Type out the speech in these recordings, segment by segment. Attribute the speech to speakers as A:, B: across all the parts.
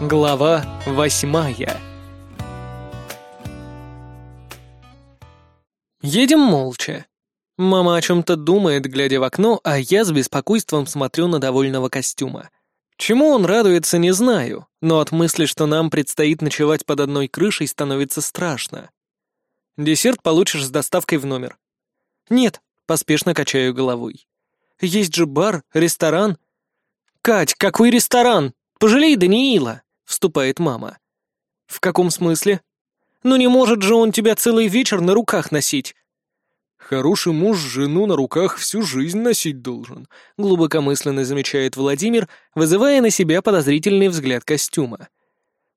A: Глава восьмая Едем молча. Мама о чем-то думает, глядя в окно, а я с беспокойством смотрю на довольного костюма. Чему он радуется, не знаю, но от мысли, что нам предстоит ночевать под одной крышей, становится страшно. Десерт получишь с доставкой в номер. Нет, поспешно качаю головой. Есть же бар, ресторан. Кать, какой ресторан? Пожалей Даниила, вступает мама. В каком смысле? Ну не может же он тебя целый вечер на руках носить.
B: Хороший муж жену на руках всю жизнь носить должен,
A: глубокомысленно замечает Владимир, вызывая на себя подозрительный взгляд костюма.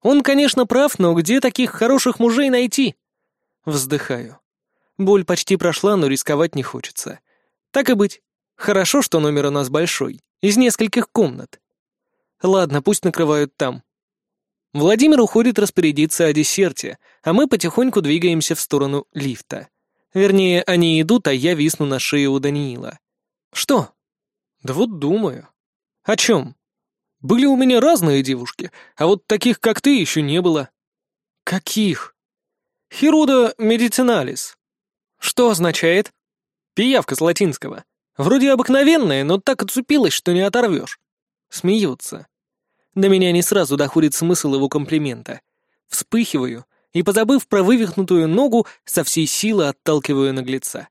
A: Он, конечно, прав, но где таких хороших мужей найти? Вздыхаю. Боль почти прошла, но рисковать не хочется. Так и быть. Хорошо, что номер у нас большой, из нескольких комнат. Ладно, пусть накрывают там. Владимир уходит распорядиться о десерте, а мы потихоньку двигаемся в сторону лифта. Вернее, они идут, а я висну на шее у Даниила. Что? Да вот думаю. О чем? Были у меня разные девушки, а вот таких, как ты, еще не было. Каких? Хируда медициналис. Что означает? Пиявка с латинского. Вроде обыкновенная, но так отцепилась, что не оторвешь. Смеются. До меня не сразу доходит смысл его комплимента. Вспыхиваю и, позабыв про вывихнутую ногу, со всей силы отталкиваю наглеца.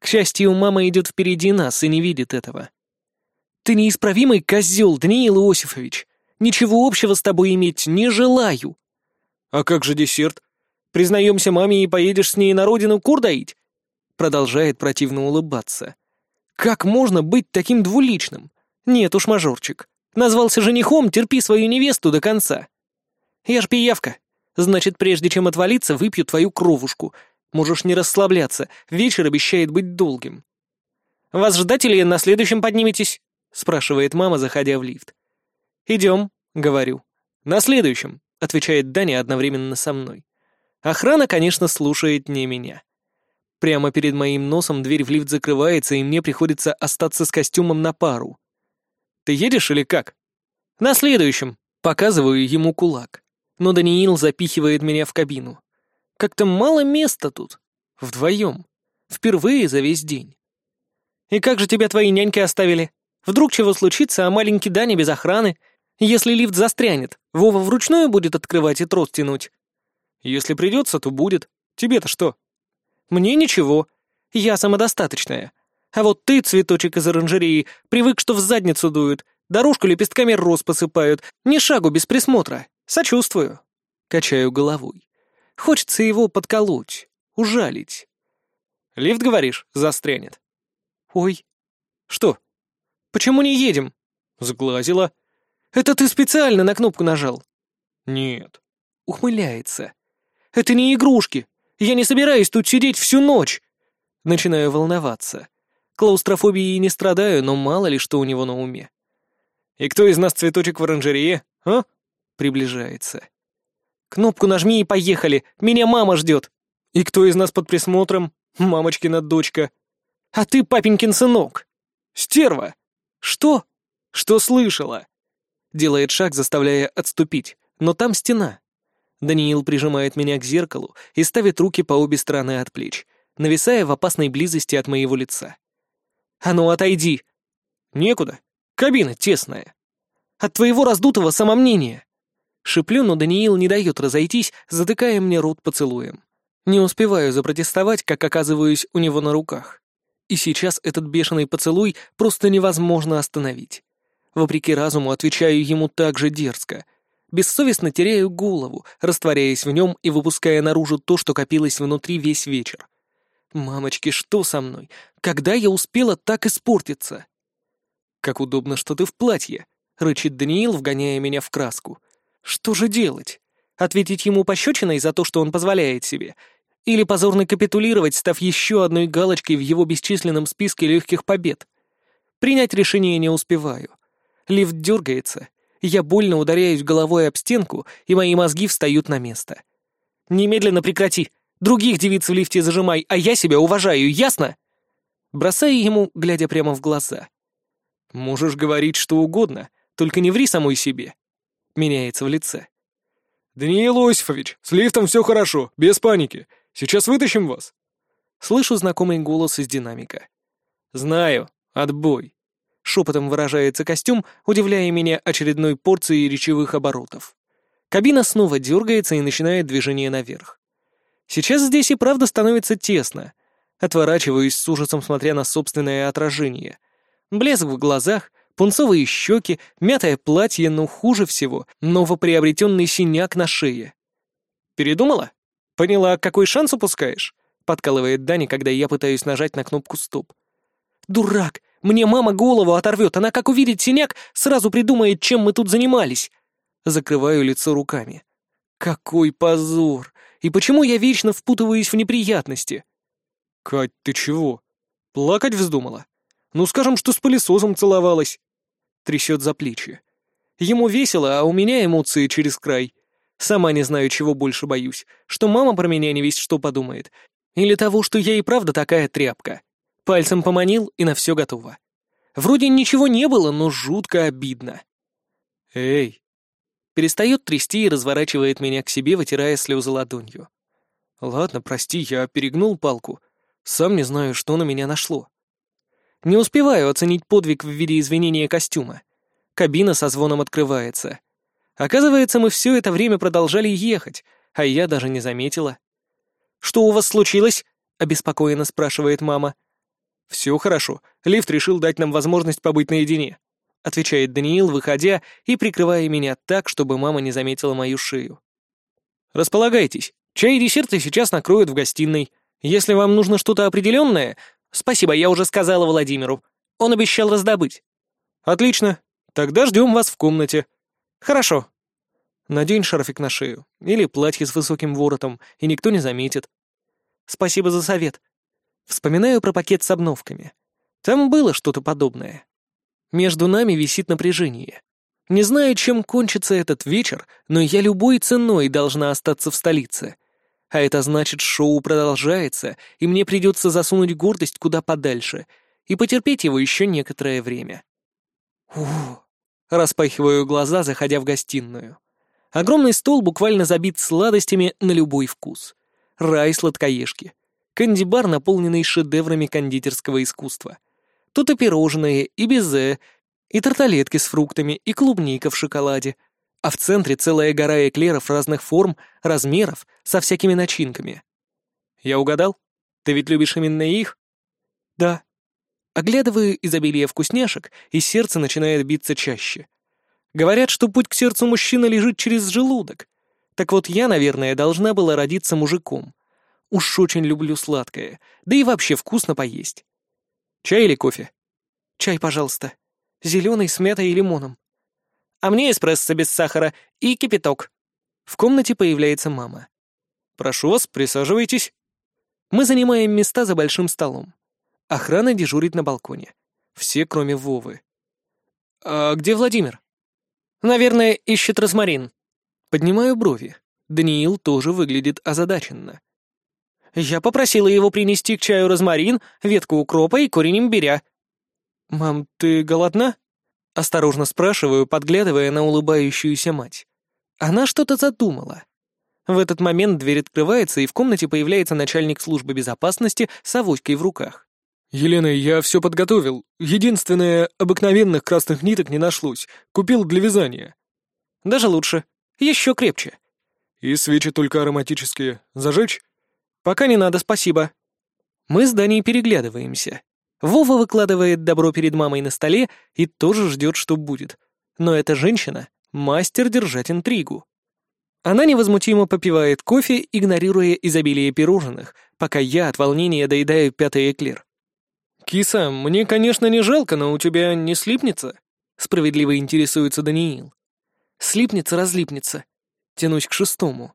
A: К счастью, мама идет впереди нас и не видит этого. «Ты неисправимый козел, Даниил Иосифович! Ничего общего с тобой иметь не желаю!» «А как же десерт? Признаемся маме и поедешь с ней на родину кур доить?» Продолжает противно улыбаться. «Как можно быть таким двуличным? Нет уж, мажорчик. Назвался женихом, терпи свою невесту до конца. Я ж пиявка. Значит, прежде чем отвалиться, выпью твою кровушку. Можешь не расслабляться, вечер обещает быть долгим. «Вас ждать или на следующем подниметесь?» — спрашивает мама, заходя в лифт. «Идем», — говорю. «На следующем», — отвечает Даня одновременно со мной. Охрана, конечно, слушает не меня. Прямо перед моим носом дверь в лифт закрывается, и мне приходится остаться с костюмом на пару. Ты едешь или как?» «На следующем!» Показываю ему кулак. Но Даниил запихивает меня в кабину. Как-то мало места тут. Вдвоем. Впервые за весь день. «И как же тебя твои няньки оставили? Вдруг чего случится, а маленький Даня без охраны? Если лифт застрянет, Вова вручную будет открывать и трос тянуть?» «Если придется, то будет. Тебе-то что?» «Мне ничего. Я самодостаточная. А вот ты, цветочек из оранжереи, привык, что в задницу дуют, дорожку лепестками роз посыпают, ни шагу без присмотра. Сочувствую. Качаю головой. Хочется его подколоть, ужалить. Лифт, говоришь, застрянет? Ой. Что? Почему не едем? Сглазила. Это ты специально на кнопку нажал? Нет. Ухмыляется. Это не игрушки. Я не собираюсь тут сидеть всю ночь. Начинаю волноваться. Клаустрофобией не страдаю, но мало ли что у него на уме. «И кто из нас цветочек в оранжерее, а?» Приближается. «Кнопку нажми и поехали! Меня мама ждет!» «И кто из нас под присмотром? Мамочкина дочка!» «А ты папенькин сынок!» «Стерва!» «Что?» «Что слышала?» Делает шаг, заставляя отступить, но там стена. Даниил прижимает меня к зеркалу и ставит руки по обе стороны от плеч, нависая в опасной близости от моего лица. «А ну, отойди!» «Некуда. Кабина тесная. От твоего раздутого самомнения!» Шиплю, но Даниил не дает разойтись, затыкая мне рот поцелуем. Не успеваю запротестовать, как оказываюсь у него на руках. И сейчас этот бешеный поцелуй просто невозможно остановить. Вопреки разуму отвечаю ему так же дерзко. Бессовестно теряю голову, растворяясь в нем и выпуская наружу то, что копилось внутри весь вечер. «Мамочки, что со мной? Когда я успела так испортиться?» «Как удобно, что ты в платье», — рычит Даниил, вгоняя меня в краску. «Что же делать? Ответить ему пощечиной за то, что он позволяет себе? Или позорно капитулировать, став еще одной галочкой в его бесчисленном списке легких побед? Принять решение не успеваю. Лифт дергается, я больно ударяюсь головой об стенку, и мои мозги встают на место. «Немедленно прекрати!» Других девиц в лифте зажимай, а я себя уважаю, ясно?» Бросаю ему, глядя прямо в глаза. «Можешь говорить что угодно, только не ври самой себе». меняется в лице.
B: «Даниил Осифович, с лифтом все хорошо, без паники. Сейчас вытащим вас».
A: Слышу знакомый голос из динамика. «Знаю. Отбой». Шепотом выражается костюм, удивляя меня очередной порцией речевых оборотов. Кабина снова дергается и начинает движение наверх. Сейчас здесь и правда становится тесно. Отворачиваюсь с ужасом, смотря на собственное отражение. Блеск в глазах, пунцовые щеки, мятое платье, но хуже всего — новоприобретенный синяк на шее. «Передумала? Поняла, какой шанс упускаешь?» — подкалывает Дани, когда я пытаюсь нажать на кнопку «Стоп». «Дурак! Мне мама голову оторвет, она как увидит синяк, сразу придумает, чем мы тут занимались!» Закрываю лицо руками. «Какой позор! И почему я вечно впутываюсь в неприятности?»
B: «Кать, ты чего? Плакать вздумала? Ну, скажем, что с пылесосом целовалась!»
A: Трясет за плечи. Ему весело, а у меня эмоции через край. Сама не знаю, чего больше боюсь, что мама про меня не весть что подумает, или того, что я и правда такая тряпка. Пальцем поманил, и на все готово. Вроде ничего не было, но жутко обидно.
B: «Эй!»
A: Перестает трясти и разворачивает меня к себе, вытирая слезы ладонью. «Ладно, прости, я перегнул палку. Сам не знаю, что на меня нашло». Не успеваю оценить подвиг в виде извинения костюма. Кабина со звоном открывается. Оказывается, мы все это время продолжали ехать, а я даже не заметила. «Что у вас случилось?» — обеспокоенно спрашивает мама. «Все хорошо. Лифт решил дать нам возможность побыть наедине», — отвечает Даниил, выходя и прикрывая меня так, чтобы мама не заметила мою шею. «Располагайтесь. Чай и десерты сейчас накроют в гостиной. Если вам нужно что-то определенное...» «Спасибо, я уже сказала Владимиру. Он обещал раздобыть». «Отлично. Тогда ждем вас в комнате». «Хорошо». Надень шарфик на шею. Или платье с высоким воротом, и никто не заметит. «Спасибо за совет», Вспоминаю про пакет с обновками. Там было что-то подобное. Между нами висит напряжение. Не знаю, чем кончится этот вечер, но я любой ценой должна остаться в столице. А это значит, шоу продолжается, и мне придется засунуть гордость куда подальше и потерпеть его еще некоторое время. Ух! Распахиваю глаза, заходя в гостиную. Огромный стол буквально забит сладостями на любой вкус. Рай сладкоежки. Канди-бар, наполненный шедеврами кондитерского искусства. Тут и пирожные, и безе, и тарталетки с фруктами, и клубника в шоколаде. А в центре целая гора эклеров разных форм, размеров, со всякими начинками. Я угадал? Ты ведь любишь именно их? Да. Оглядываю изобилие вкусняшек, и сердце начинает биться чаще. Говорят, что путь к сердцу мужчины лежит через желудок. Так вот я, наверное, должна была родиться мужиком. Уж очень люблю сладкое, да и вообще вкусно поесть. Чай или кофе? Чай, пожалуйста. Зеленый с мятой и лимоном. А мне эспрессо без сахара и кипяток. В комнате появляется мама. Прошу вас, присаживайтесь. Мы занимаем места за большим столом. Охрана дежурит на балконе. Все, кроме Вовы. «А где Владимир?» «Наверное, ищет розмарин». Поднимаю брови. Даниил тоже выглядит озадаченно. Я попросила его принести к чаю розмарин, ветку укропа и корень имбиря. «Мам, ты голодна?» Осторожно спрашиваю, подглядывая на улыбающуюся мать. Она что-то задумала. В этот момент дверь открывается, и в комнате появляется начальник службы безопасности с авоськой в руках.
B: «Елена, я все подготовил. Единственное, обыкновенных красных ниток не нашлось. Купил для вязания».
A: «Даже лучше. Еще крепче».
B: «И свечи только ароматические. Зажечь?»
A: «Пока не надо, спасибо». Мы с Даней переглядываемся. Вова выкладывает добро перед мамой на столе и тоже ждет, что будет. Но эта женщина — мастер держать интригу. Она невозмутимо попивает кофе, игнорируя изобилие пирожных, пока я от волнения доедаю пятый эклер.
B: «Киса, мне, конечно, не жалко, но у тебя не слипнется?» — справедливо интересуется Даниил.
A: «Слипнется-разлипнется». Тянусь к шестому.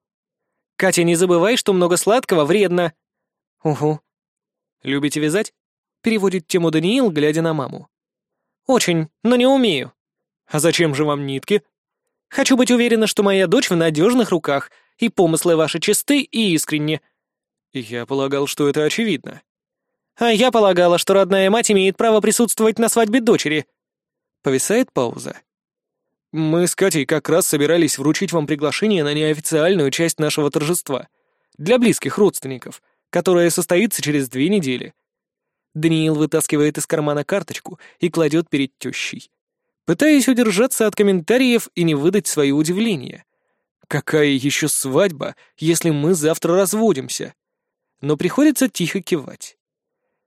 A: «Катя, не забывай, что много сладкого вредно». «Угу». «Любите вязать?» — переводит тему Даниил, глядя на маму. «Очень, но не умею». «А зачем же вам нитки?» «Хочу быть уверена, что моя дочь в надежных руках, и помыслы ваши чисты и искренни».
B: «Я полагал, что это очевидно».
A: «А я полагала, что родная мать имеет право присутствовать на свадьбе дочери». Повисает пауза.
B: Мы с Катей как раз собирались вручить вам приглашение на неофициальную часть нашего торжества. Для близких родственников, которое состоится через две недели.
A: Даниил вытаскивает из кармана карточку и кладет перед тещей. Пытаясь удержаться от комментариев и не выдать свое удивление. Какая еще свадьба, если мы завтра разводимся? Но приходится тихо кивать.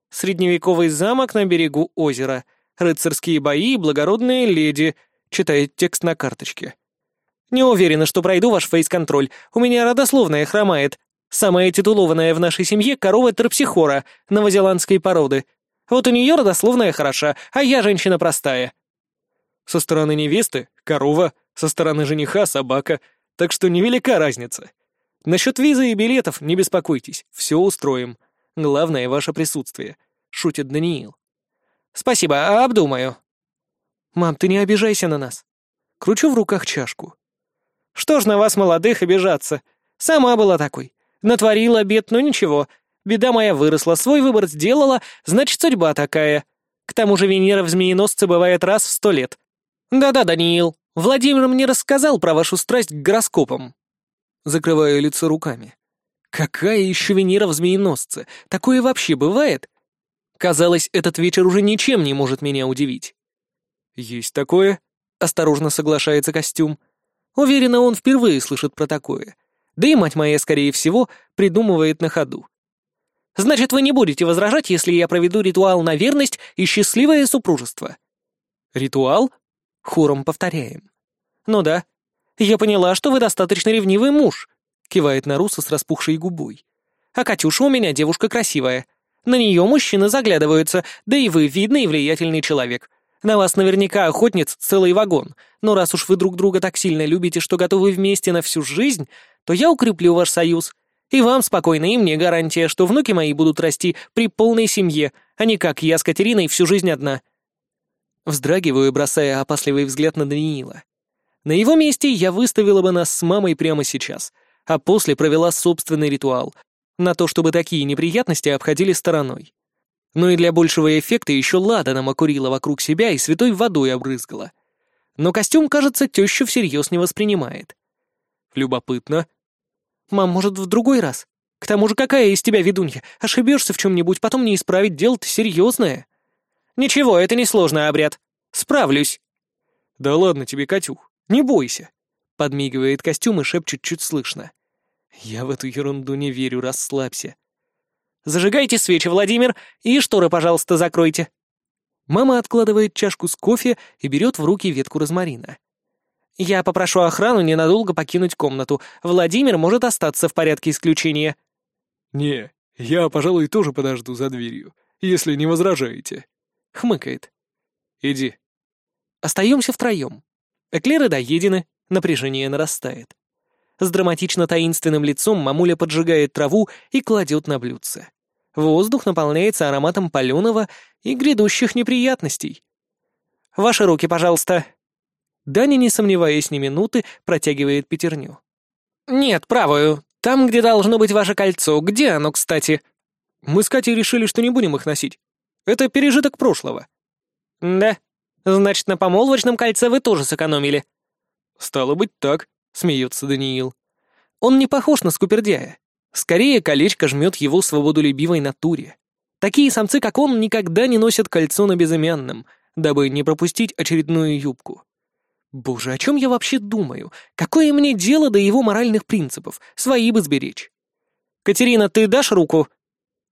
A: Средневековый замок на берегу озера, рыцарские бои и благородные леди, читает текст на карточке. Не уверена, что пройду ваш фейс-контроль. У меня родословная хромает. Самая титулованная в нашей семье корова терпсихора, новозеландской породы. Вот у нее родословная хороша, а я женщина простая.
B: Со стороны невесты — корова, со стороны жениха — собака, так что невелика разница. Насчет визы и билетов не беспокойтесь, все устроим. Главное — ваше присутствие», — шутит Даниил.
A: «Спасибо, обдумаю».
B: «Мам, ты не обижайся на нас». Кручу в руках чашку.
A: «Что ж на вас, молодых, обижаться? Сама была такой. Натворила бед, но ничего. Беда моя выросла, свой выбор сделала, значит, судьба такая. К тому же Венера в змееносце бывает раз в сто лет. Да-да, Даниил, Владимир мне рассказал про вашу страсть к гороскопам.
B: Закрываю лицо руками. Какая еще Венера в змееносце? Такое вообще бывает? Казалось, этот вечер уже ничем не может меня удивить. Есть такое? Осторожно соглашается костюм. Уверена, он впервые слышит про такое. Да и мать моя, скорее всего, придумывает на ходу.
A: Значит, вы не будете возражать, если я проведу ритуал на верность и счастливое супружество.
B: Ритуал? Хором повторяем.
A: Ну да. Я поняла, что вы достаточно ревнивый муж, кивает на Руса с распухшей губой. А Катюша у меня девушка красивая. На нее мужчины заглядываются, да и вы видный и влиятельный человек. На вас наверняка охотниц целый вагон, но раз уж вы друг друга так сильно любите, что готовы вместе на всю жизнь, то я укреплю ваш союз. И вам спокойно, и мне гарантия, что внуки мои будут расти при полной семье, а не как я с Катериной всю жизнь одна».
B: Вздрагиваю, бросая опасливый взгляд на Даниила. На его месте я выставила бы нас с мамой прямо сейчас, а после провела собственный ритуал, на то, чтобы такие неприятности обходили стороной. Но и для большего эффекта еще ладаном окурила вокруг себя и святой водой обрызгала. Но костюм, кажется, тещу всерьез не воспринимает. Любопытно.
A: «Мам, может, в другой раз? К тому же какая из тебя ведунья? Ошибешься в чем-нибудь, потом не исправить, дело-то серьезное». «Ничего, это несложный обряд. Справлюсь».
B: «Да ладно тебе, Катюх, не бойся», — подмигивает костюм и шепчет чуть слышно. «Я в эту ерунду не верю, расслабься».
A: «Зажигайте свечи, Владимир, и шторы, пожалуйста, закройте».
B: Мама откладывает чашку с кофе и берет в руки ветку розмарина.
A: «Я попрошу охрану ненадолго покинуть комнату. Владимир может остаться в порядке исключения».
B: «Не, я, пожалуй, тоже подожду за дверью, если не возражаете», — хмыкает. «Иди».
A: Остаемся втроем. Эклеры доедены, напряжение нарастает. С драматично-таинственным лицом мамуля поджигает траву и кладет на блюдце. Воздух наполняется ароматом паленого и грядущих неприятностей. «Ваши руки, пожалуйста»,
B: Даня, не сомневаясь ни минуты, протягивает пятерню.
A: «Нет, правую. Там, где должно быть ваше кольцо. Где оно, кстати?»
B: «Мы с Катей решили, что не будем их носить. Это пережиток прошлого».
A: «Да. Значит, на помолвочном кольце вы тоже сэкономили».
B: «Стало быть, так», — смеется Даниил.
A: «Он не похож на скупердяя. Скорее, колечко жмет его свободолюбивой натуре. Такие самцы, как он, никогда не носят кольцо на безымянном, дабы не пропустить очередную юбку. Боже, о чем я вообще думаю? Какое мне дело до его моральных принципов? Свои бы сберечь. «Катерина, ты дашь руку?»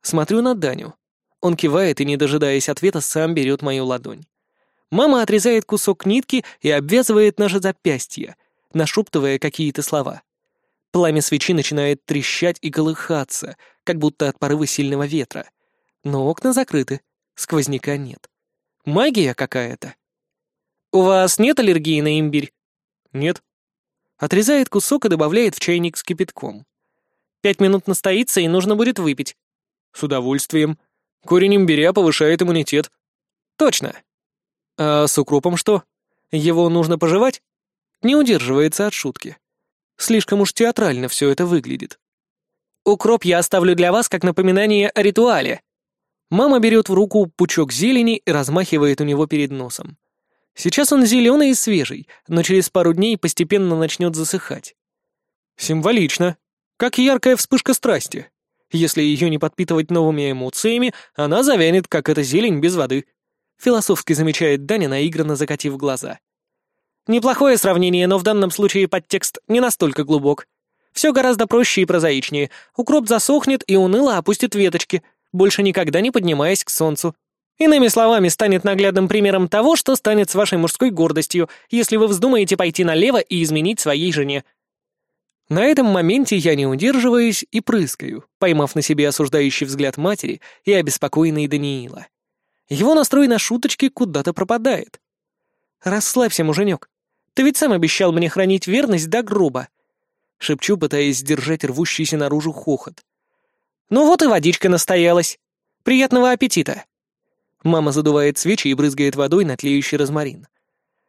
A: Смотрю на Даню. Он кивает и, не дожидаясь ответа, сам берет мою ладонь. Мама отрезает кусок нитки и обвязывает наше запястье, нашептывая какие-то слова. Пламя свечи начинает трещать и колыхаться, как будто от порыва сильного ветра. Но окна закрыты, сквозняка нет. Магия какая-то. «У вас нет аллергии на имбирь?»
B: «Нет».
A: Отрезает кусок и добавляет в чайник с кипятком. «Пять минут настоится, и нужно будет выпить».
B: «С удовольствием. Корень имбиря повышает иммунитет».
A: «Точно».
B: «А с укропом что? Его нужно пожевать?»
A: Не удерживается от шутки. Слишком уж театрально все это выглядит. «Укроп я оставлю для вас как напоминание о ритуале». Мама берет в руку пучок зелени и размахивает у него перед носом.
B: Сейчас он зеленый и свежий, но через пару дней постепенно начнет засыхать. Символично. Как яркая вспышка страсти. Если ее не подпитывать новыми эмоциями, она завянет, как эта зелень без воды. Философски замечает Даня, наигранно закатив глаза. Неплохое сравнение, но в данном случае подтекст не настолько глубок. Все гораздо проще и прозаичнее. Укроп засохнет и уныло опустит веточки, больше никогда не поднимаясь к солнцу. Иными словами, станет наглядным примером того, что станет с вашей мужской гордостью, если вы вздумаете пойти налево и изменить своей жене. На этом моменте я не удерживаюсь и прыскаю, поймав на себе осуждающий взгляд матери и обеспокоенный Даниила. Его настрой на шуточки куда-то пропадает. «Расслабься, муженек. Ты ведь сам обещал мне хранить верность до гроба», — шепчу, пытаясь сдержать рвущийся наружу хохот. «Ну вот и водичка настоялась. Приятного аппетита!» Мама задувает свечи и брызгает водой на тлеющий розмарин.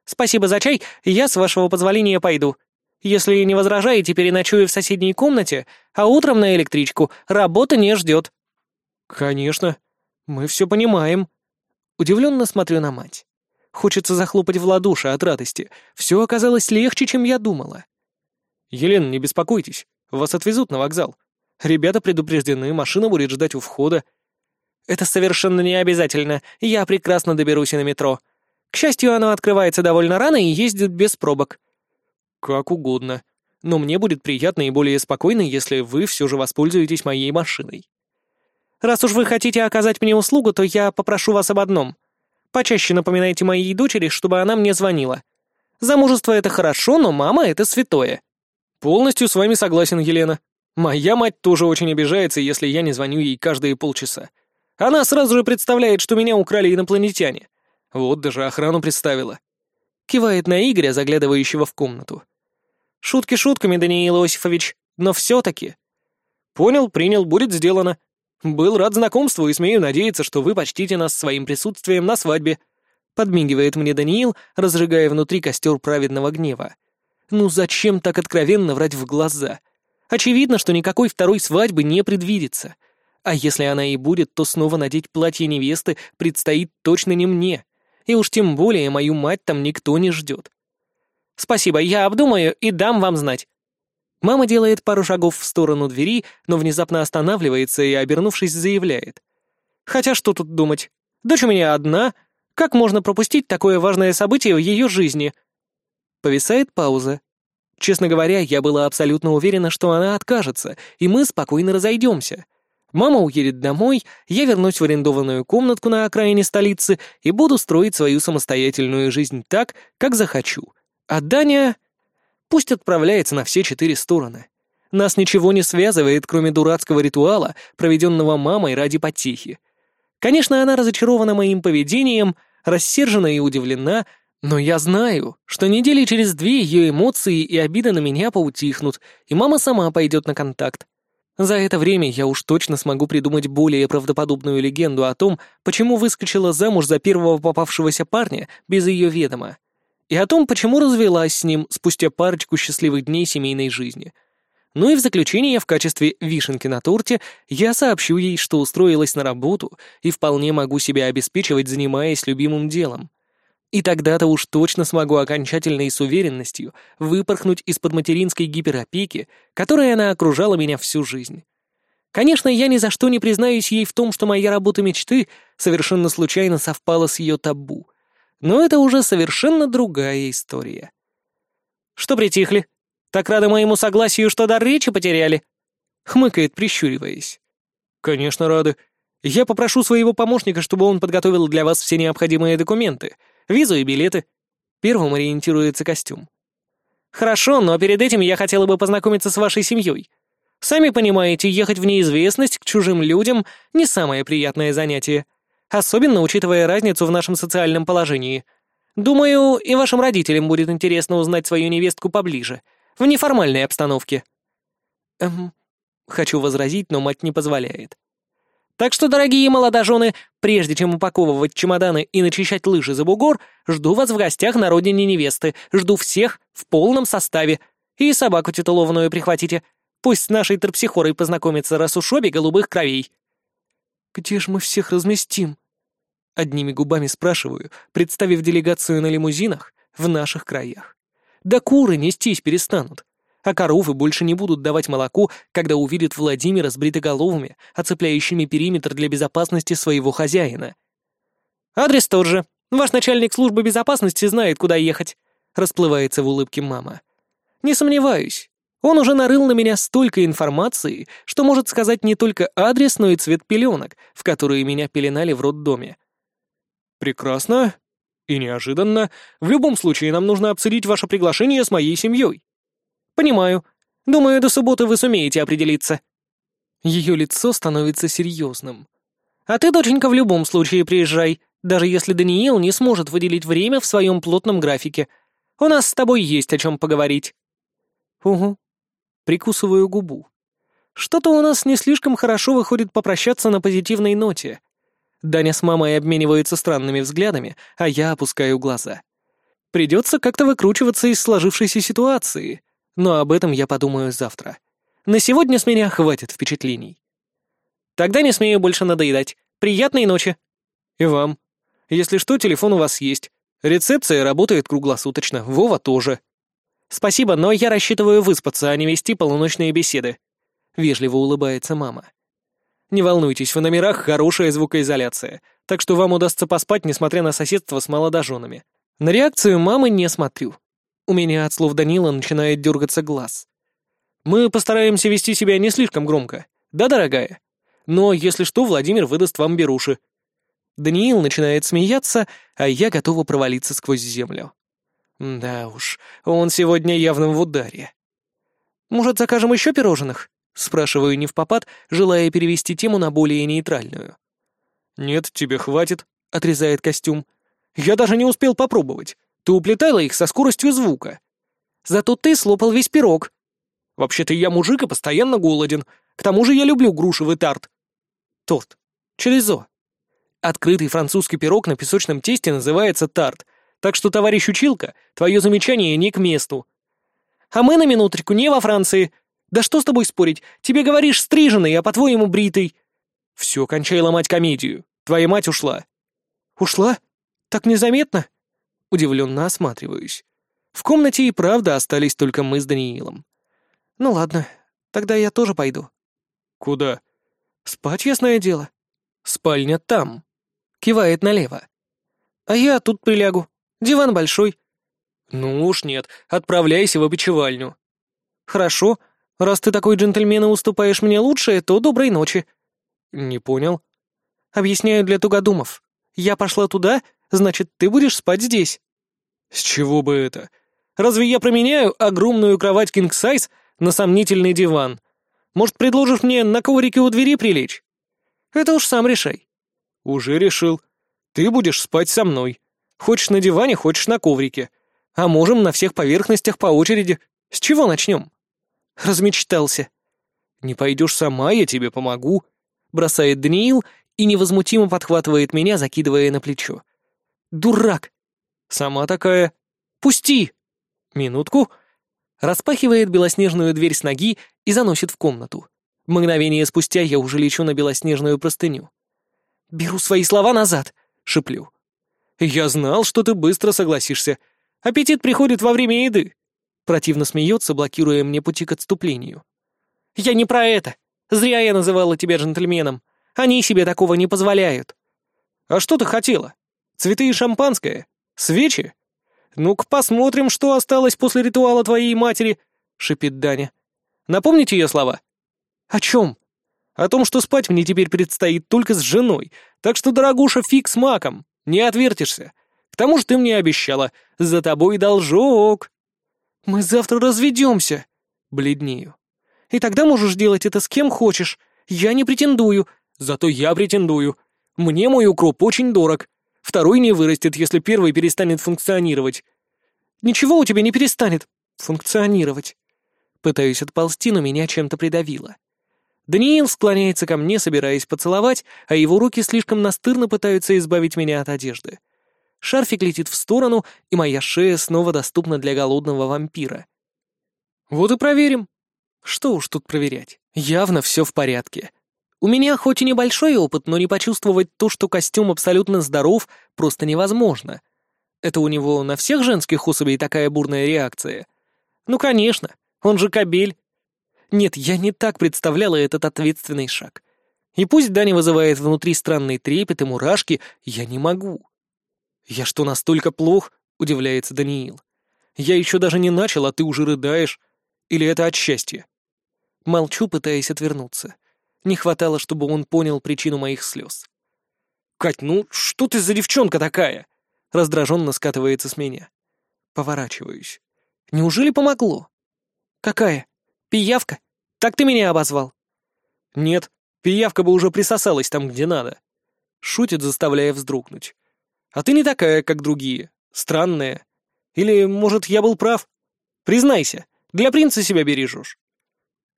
B: «Спасибо за чай, я, с вашего позволения, пойду. Если не возражаете, переночую в соседней комнате, а утром на электричку. Работа не ждет». «Конечно. Мы все понимаем». Удивленно смотрю на мать. Хочется захлопать в ладоши от радости. Все оказалось легче, чем я думала. «Елена, не беспокойтесь. Вас отвезут на вокзал. Ребята предупреждены, машина будет ждать у входа. Это совершенно не обязательно, я прекрасно доберусь и на метро. К счастью, оно открывается довольно рано и ездит без пробок. Как угодно. Но мне будет приятно и более спокойно, если вы все же воспользуетесь моей машиной. Раз уж вы хотите оказать мне услугу, то я попрошу вас об одном. Почаще напоминайте моей дочери, чтобы она мне звонила. Замужество — это хорошо, но мама — это святое. Полностью с вами согласен, Елена. Моя мать тоже очень обижается, если я не звоню ей каждые полчаса. Она сразу же представляет, что меня украли инопланетяне. Вот даже охрану представила. Кивает на Игоря, заглядывающего в комнату. Шутки шутками, Даниил Иосифович, но все-таки. Понял, принял, будет сделано. Был рад знакомству и смею надеяться, что вы почтите нас своим присутствием на свадьбе. Подмигивает мне Даниил, разжигая внутри костер праведного гнева. Ну зачем так откровенно врать в глаза? Очевидно, что никакой второй свадьбы не предвидится. А если она и будет, то снова надеть платье невесты предстоит точно не мне. И уж тем более мою мать там никто не ждет. Спасибо, я обдумаю и дам вам знать. Мама делает пару шагов в сторону двери, но внезапно останавливается и, обернувшись, заявляет. Хотя что тут думать? Дочь у меня одна. Как можно пропустить такое важное событие в ее жизни? Повисает пауза. Честно говоря, я была абсолютно уверена, что она откажется, и мы спокойно разойдемся. Мама уедет домой, я вернусь в арендованную комнатку на окраине столицы и буду строить свою самостоятельную жизнь так, как захочу. А Даня... Пусть отправляется на все четыре стороны. Нас ничего не связывает, кроме дурацкого ритуала, проведенного мамой ради потехи. Конечно, она разочарована моим поведением, рассержена и удивлена, но я знаю, что недели через две ее эмоции и обида на меня поутихнут, и мама сама пойдет на контакт. За это время я уж точно смогу придумать более правдоподобную легенду о том, почему выскочила замуж за первого попавшегося парня без ее ведома, и о том, почему развелась с ним спустя парочку счастливых дней семейной жизни. Ну и в заключение, в качестве вишенки на торте, я сообщу ей, что устроилась на работу и вполне могу себя обеспечивать, занимаясь любимым делом. И тогда-то уж точно смогу окончательно и с уверенностью выпорхнуть из-под материнской гиперопеки, которой она окружала меня всю жизнь. Конечно, я ни за что не признаюсь ей в том, что моя работа мечты совершенно случайно совпала с ее табу. Но это уже совершенно другая история. «Что притихли? Так рады моему согласию, что дар речи потеряли?» — хмыкает, прищуриваясь. «Конечно, рады. Я попрошу своего помощника, чтобы он подготовил для вас все необходимые документы — Визу и билеты. Первым ориентируется костюм. Хорошо, но перед этим я хотела бы познакомиться с вашей семьей. Сами понимаете, ехать в неизвестность к чужим людям — не самое приятное занятие. Особенно учитывая разницу в нашем социальном положении. Думаю, и вашим родителям будет интересно узнать свою невестку поближе, в неформальной обстановке. Эм, хочу возразить, но мать не позволяет. Так что, дорогие молодожены, прежде чем упаковывать чемоданы и начищать лыжи за бугор, жду вас в гостях на родине невесты, жду всех в полном составе. И собаку титулованную прихватите. Пусть с нашей терпсихорой познакомится, раз обе голубых кровей. Где ж мы всех разместим? Одними губами спрашиваю, представив делегацию на лимузинах в наших краях. Да куры нестись перестанут, а коровы больше не будут давать молоко, когда увидят Владимира с бритоголовыми, оцепляющими периметр для безопасности своего хозяина. «Адрес тот же. Ваш начальник службы безопасности знает, куда ехать», — расплывается в улыбке мама. «Не сомневаюсь. Он уже нарыл на меня столько информации, что может сказать не только адрес, но и цвет пеленок, в которые меня пеленали в роддоме.
A: «Прекрасно. И неожиданно. В любом случае, нам нужно обсудить ваше приглашение с моей семьей».
B: «Понимаю. Думаю, до субботы вы сумеете определиться». Ее лицо становится серьезным. «А ты, доченька, в любом случае приезжай, даже если Даниил не сможет выделить время в своем плотном графике. У нас с тобой есть о чем поговорить». «Угу». Прикусываю губу. Что-то у нас не слишком хорошо выходит попрощаться на позитивной ноте. Даня с мамой обмениваются странными взглядами, а я опускаю глаза. Придется как-то выкручиваться из сложившейся ситуации, но об этом я подумаю завтра. На сегодня с меня хватит впечатлений. Тогда не смею больше надоедать. Приятной ночи.
A: И вам. Если что, телефон у вас есть. Рецепция работает круглосуточно, Вова тоже.
B: Спасибо, но я рассчитываю выспаться, а не вести полуночные беседы. Вежливо улыбается мама.
A: Не волнуйтесь, в номерах хорошая звукоизоляция, так что вам удастся поспать, несмотря на соседство с молодоженами.
B: На реакцию мамы не смотрю. У меня от слов Данила начинает дергаться глаз.
A: Мы постараемся вести себя не слишком громко. Да, дорогая? Но, если что, Владимир выдаст вам беруши.
B: Даниил начинает смеяться, а я готова провалиться сквозь землю. Да уж, он сегодня явно в ударе. Может, закажем еще пирожных? Спрашиваю не в попад, желая перевести тему на более нейтральную.
A: «Нет, тебе хватит», — отрезает костюм. «Я даже не успел попробовать. Ты уплетала их со скоростью звука».
B: «Зато ты слопал весь пирог».
A: «Вообще-то я мужик и постоянно голоден. К тому же я люблю грушевый тарт».
B: «Торт. Челизо».
A: Открытый французский пирог на песочном тесте называется тарт, так что, товарищ училка, твое замечание не к месту.
B: «А мы на минуточку не во Франции», да что с тобой спорить? Тебе говоришь стриженный, а по-твоему бритый.
A: Все, кончай ломать комедию. Твоя мать ушла.
B: Ушла? Так незаметно? Удивленно осматриваюсь. В комнате и правда остались только мы с Даниилом. Ну ладно, тогда я тоже пойду.
A: Куда?
B: Спать, ясное дело.
A: Спальня там.
B: Кивает налево. А я тут прилягу. Диван большой.
A: Ну уж нет, отправляйся в опочивальню.
B: Хорошо, Раз ты такой джентльмен и уступаешь мне лучше, то доброй ночи».
A: «Не понял».
B: «Объясняю для тугодумов. Я пошла туда, значит, ты будешь спать здесь».
A: «С чего бы это? Разве я променяю огромную кровать King Size на сомнительный диван? Может, предложишь мне на коврике у двери прилечь?»
B: «Это уж сам решай».
A: «Уже решил. Ты будешь спать со мной. Хочешь на диване, хочешь на коврике. А можем на всех поверхностях по очереди. С чего начнем?»
B: Размечтался.
A: «Не пойдешь сама, я тебе помогу», —
B: бросает Даниил и невозмутимо подхватывает меня, закидывая на плечо. «Дурак!»
A: «Сама такая».
B: «Пусти!»
A: «Минутку».
B: Распахивает белоснежную дверь с ноги и заносит в комнату. Мгновение спустя я уже лечу на белоснежную простыню. «Беру свои слова назад», — шеплю.
A: «Я знал, что ты быстро согласишься. Аппетит приходит во время еды».
B: Противно смеется, блокируя мне пути к отступлению. «Я не про это. Зря я называла тебя джентльменом. Они себе такого не позволяют».
A: «А что ты хотела? Цветы и шампанское? Свечи? Ну-ка посмотрим, что осталось после ритуала твоей матери», — шипит Даня. «Напомните ее слова?»
B: «О чем?»
A: «О том, что спать мне теперь предстоит только с женой, так что, дорогуша, фиг с маком, не отвертишься. К тому же ты мне обещала, за тобой должок».
B: «Мы завтра разведемся!» Бледнею. «И тогда можешь делать это с кем хочешь. Я не претендую.
A: Зато я претендую. Мне мой укроп очень дорог. Второй не вырастет, если первый перестанет функционировать».
B: «Ничего у тебя не перестанет функционировать». Пытаюсь отползти, но меня чем-то придавило. Даниил склоняется ко мне, собираясь поцеловать, а его руки слишком настырно пытаются избавить меня от одежды. Шарфик летит в сторону, и моя шея снова доступна для голодного вампира. Вот и проверим. Что уж тут проверять. Явно все в порядке. У меня хоть и небольшой опыт, но не почувствовать то, что костюм абсолютно здоров, просто невозможно. Это у него на всех женских особей такая бурная реакция? Ну, конечно, он же кобель. Нет, я не так представляла этот ответственный шаг. И пусть Даня вызывает внутри странный трепет и мурашки, я не могу. «Я что, настолько плох?» — удивляется Даниил. «Я еще даже не начал, а ты уже рыдаешь. Или это от счастья?» Молчу, пытаясь отвернуться. Не хватало, чтобы он понял причину моих слез. «Кать, ну что ты за девчонка такая?» Раздраженно скатывается с меня. Поворачиваюсь. «Неужели помогло?» «Какая? Пиявка? Так ты меня обозвал?» «Нет, пиявка бы уже присосалась там, где надо». Шутит, заставляя вздрогнуть. «А ты не такая, как другие. Странная. Или, может, я был прав? Признайся, для принца себя бережешь».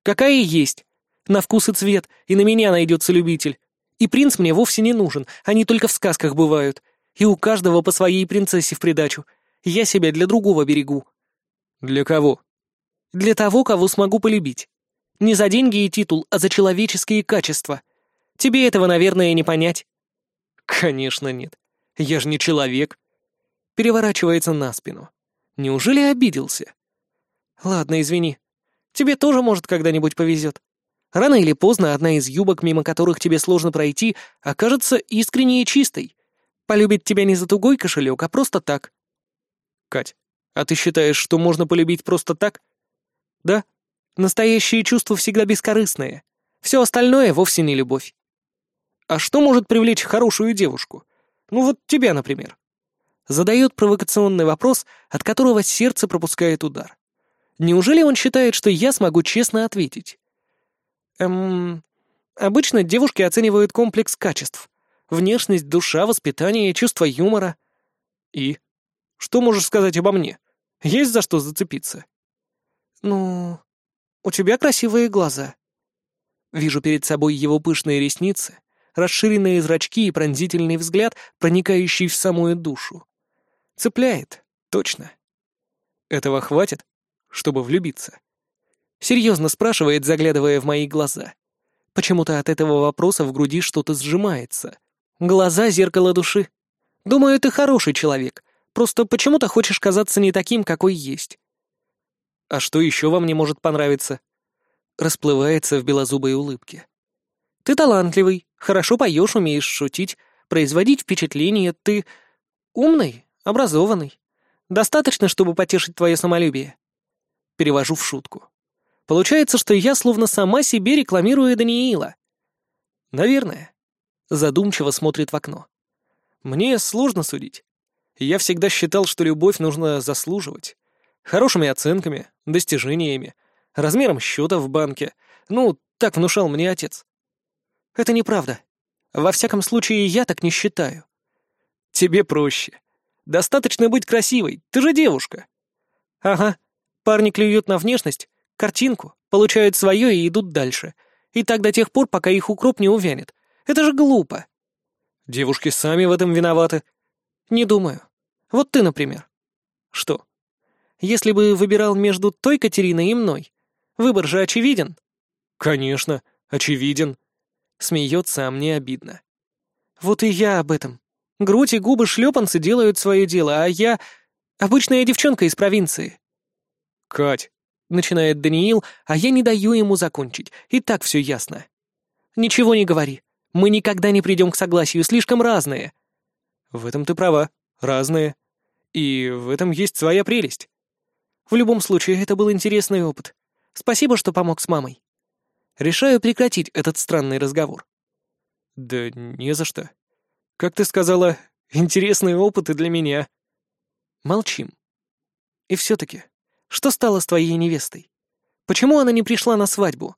B: «Какая есть. На вкус и цвет, и на меня найдется любитель. И принц мне вовсе не нужен, они только в сказках бывают. И у каждого по своей принцессе в придачу. Я себя для другого берегу». «Для кого?» «Для того, кого смогу полюбить. Не за деньги и титул, а за человеческие качества. Тебе этого, наверное, не понять». «Конечно нет. Я же не человек». Переворачивается на спину. Неужели обиделся? «Ладно, извини. Тебе тоже, может, когда-нибудь повезет. Рано или поздно одна из юбок, мимо которых тебе сложно пройти, окажется искренне и чистой. Полюбит тебя не за тугой кошелек, а просто так. Кать, а ты считаешь, что можно полюбить просто так? Да. Настоящие чувства всегда бескорыстные. Все остальное вовсе не любовь. А что может привлечь хорошую девушку? Ну вот тебя, например. Задает провокационный вопрос, от которого сердце пропускает удар. Неужели он считает, что я смогу честно ответить? Эм... Обычно девушки оценивают комплекс качеств. Внешность, душа, воспитание, чувство юмора. И? Что можешь сказать обо мне? Есть за что зацепиться? Ну, у тебя красивые глаза. Вижу перед собой его пышные ресницы, расширенные зрачки и пронзительный взгляд, проникающий в самую душу. Цепляет, точно. Этого хватит, чтобы влюбиться. Серьезно спрашивает, заглядывая в мои глаза. Почему-то от этого вопроса в груди что-то сжимается. Глаза — зеркало души. Думаю, ты хороший человек. Просто почему-то хочешь казаться не таким, какой есть. А что еще вам не может понравиться? Расплывается в белозубой улыбке. Ты талантливый, хорошо поешь, умеешь шутить, производить впечатление, ты умный, образованный. Достаточно, чтобы потешить твое самолюбие. Перевожу в шутку. Получается, что я словно сама себе рекламирую Даниила. Наверное. Задумчиво смотрит в окно. Мне сложно судить. Я всегда считал, что любовь нужно заслуживать. Хорошими оценками, достижениями, размером счета в банке. Ну, так внушал мне отец. Это неправда. Во всяком случае, я так не считаю. Тебе проще. Достаточно быть красивой, ты же девушка. Ага, парни клюют на внешность, картинку, получают свое и идут дальше. И так до тех пор, пока их укроп не увянет. Это же глупо. Девушки сами в этом виноваты. Не думаю. Вот ты, например. Что? Если бы выбирал между той Катериной и мной, выбор же очевиден. Конечно, очевиден. Смеется, а мне обидно. Вот и я об этом. Грудь и губы шлепанцы делают свое дело, а я — обычная девчонка из провинции. Кать, — начинает Даниил, а я не даю ему закончить. И так все ясно. «Ничего не говори. Мы никогда не придем к согласию, слишком разные». «В этом ты права. Разные. И в этом есть своя прелесть». «В любом случае, это был интересный опыт. Спасибо, что помог с мамой». Решаю прекратить этот странный разговор. «Да не за что. Как ты сказала, интересные опыты для меня». Молчим. И все-таки, что стало с твоей невестой? Почему она не пришла на свадьбу?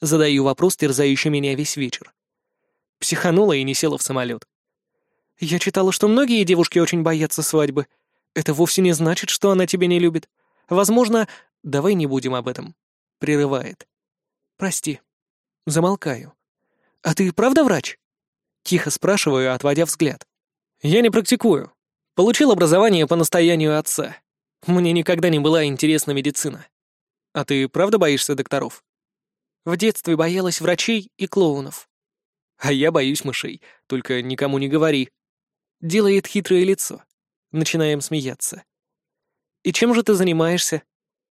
B: Задаю вопрос, терзающий меня весь вечер. Психанула и не села в самолет. Я читала, что многие девушки очень боятся свадьбы. Это вовсе не значит, что она тебя не любит. Возможно, давай не будем об этом. Прерывает. Прости. Замолкаю. А ты правда врач? Тихо спрашиваю, отводя взгляд. Я не практикую. Получил образование по настоянию отца. Мне никогда не была интересна медицина. А ты правда боишься докторов? В детстве боялась врачей и клоунов.
A: А я боюсь мышей, только никому не говори.
B: Делает хитрое лицо. Начинаем смеяться. И чем же ты занимаешься?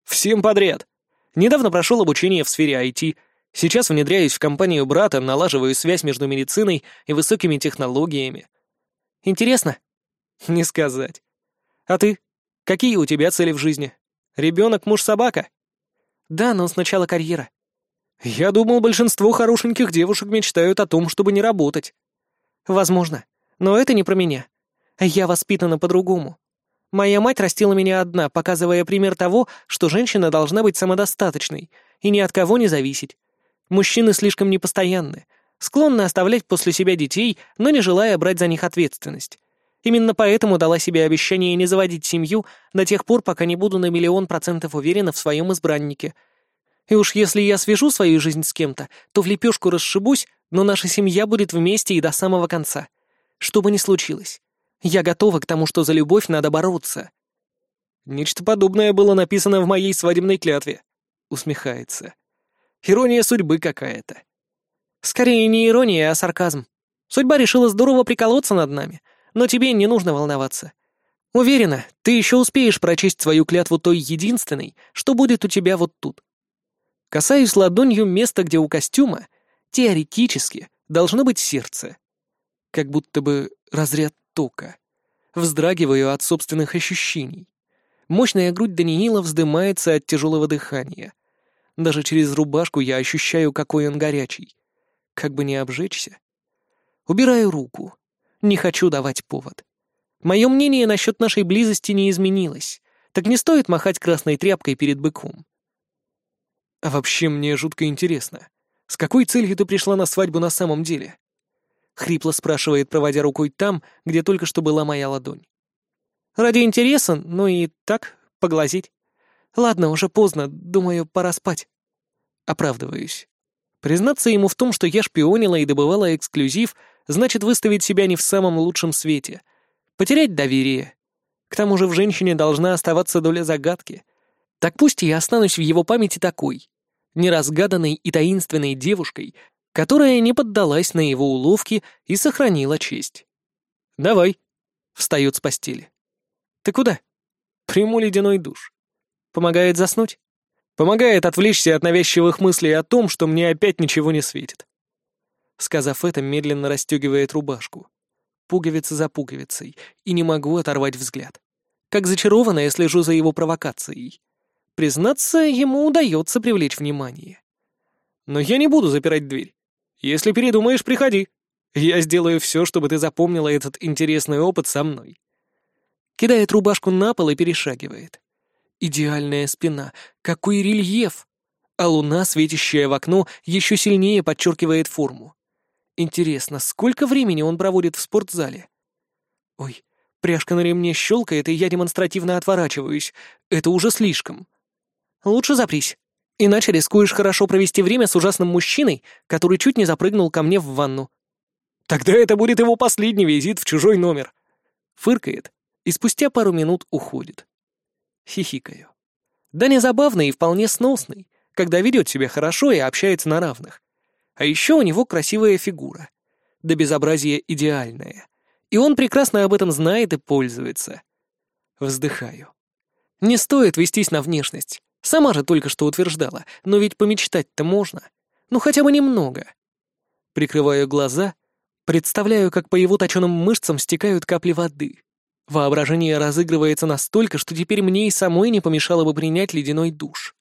A: Всем подряд. Недавно прошел обучение в сфере IT. Сейчас внедряюсь в компанию брата, налаживаю связь между медициной и высокими технологиями.
B: Интересно?
A: Не сказать. А ты? Какие у тебя цели в жизни? Ребенок, муж, собака?
B: Да, но сначала карьера.
A: Я думал, большинство хорошеньких девушек мечтают о том, чтобы не работать.
B: Возможно. Но это не про меня. Я воспитана по-другому. Моя мать растила меня одна, показывая пример того, что женщина должна быть самодостаточной и ни от кого не зависеть. Мужчины слишком непостоянны, склонны оставлять после себя детей, но не желая брать за них ответственность. Именно поэтому дала себе обещание не заводить семью до тех пор, пока не буду на миллион процентов уверена в своем избраннике. И уж если я свяжу свою жизнь с кем-то, то в лепешку расшибусь, но наша семья будет вместе и до самого конца. Что бы ни случилось. Я готова к тому, что за любовь надо бороться».
A: «Нечто подобное было написано в моей свадебной клятве», — усмехается. «Ирония судьбы какая-то».
B: «Скорее не ирония, а сарказм. Судьба решила здорово приколоться над нами, но тебе не нужно волноваться. Уверена, ты еще успеешь прочесть свою клятву той единственной, что будет у тебя вот тут». Касаюсь ладонью места, где у костюма, теоретически, должно быть сердце. Как будто бы разряд тока. Вздрагиваю от собственных ощущений. Мощная грудь Даниила вздымается от тяжелого дыхания. Даже через рубашку я ощущаю, какой он горячий. Как бы не обжечься. Убираю руку. Не хочу давать повод. Мое мнение насчет нашей близости не изменилось. Так не стоит махать красной тряпкой перед быком.
A: А вообще мне жутко интересно. С какой целью ты пришла на свадьбу на самом деле?
B: — хрипло спрашивает, проводя рукой там, где только что была моя ладонь. «Ради интереса, ну и так, поглазеть. Ладно, уже поздно, думаю, пора спать». Оправдываюсь. Признаться ему в том, что я шпионила и добывала эксклюзив, значит выставить себя не в самом лучшем свете. Потерять доверие. К тому же в женщине должна оставаться доля загадки. Так пусть я останусь в его памяти такой, неразгаданной и таинственной девушкой, которая не поддалась на его уловки и сохранила честь.
A: «Давай», —
B: встает с постели.
A: «Ты куда?»
B: «Приму ледяной душ. Помогает заснуть?»
A: «Помогает отвлечься от навязчивых мыслей о том, что мне опять ничего не светит».
B: Сказав это, медленно расстегивает рубашку. Пуговица за пуговицей, и не могу оторвать взгляд. Как зачарованная слежу за его провокацией. Признаться, ему удается привлечь внимание.
A: Но я не буду запирать дверь. Если передумаешь, приходи. Я сделаю все, чтобы ты запомнила этот интересный опыт со мной».
B: Кидает рубашку на пол и перешагивает. Идеальная спина. Какой рельеф! А луна, светящая в окно, еще сильнее подчеркивает форму. Интересно, сколько времени он проводит в спортзале? Ой, пряжка на ремне щелкает, и я демонстративно отворачиваюсь. Это уже слишком. Лучше запрись. Иначе рискуешь хорошо провести время с ужасным мужчиной, который чуть не запрыгнул ко мне в ванну.
A: Тогда это будет его последний визит в чужой номер.
B: Фыркает и спустя пару минут уходит. Хихикаю. Да не забавный и вполне сносный, когда ведет себя хорошо и общается на равных. А еще у него красивая фигура. До безобразия идеальная. И он прекрасно об этом знает и пользуется. Вздыхаю. Не стоит вестись на внешность. Сама же только что утверждала, но ведь помечтать-то можно. Ну хотя бы немного. Прикрываю глаза, представляю, как по его точенным мышцам стекают капли воды. Воображение разыгрывается настолько, что теперь мне и самой не помешало бы принять ледяной душ.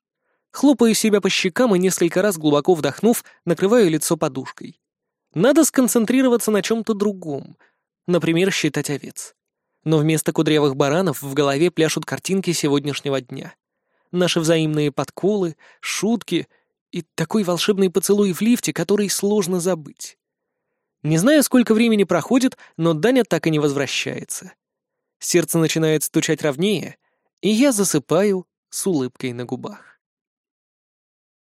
B: Хлопаю себя по щекам и несколько раз глубоко вдохнув, накрываю лицо подушкой. Надо сконцентрироваться на чем-то другом, например, считать овец. Но вместо кудрявых баранов в голове пляшут картинки сегодняшнего дня наши взаимные подколы, шутки и такой волшебный поцелуй в лифте, который сложно забыть. Не знаю, сколько времени проходит, но Даня так и не возвращается. Сердце начинает стучать ровнее, и я засыпаю с улыбкой на губах.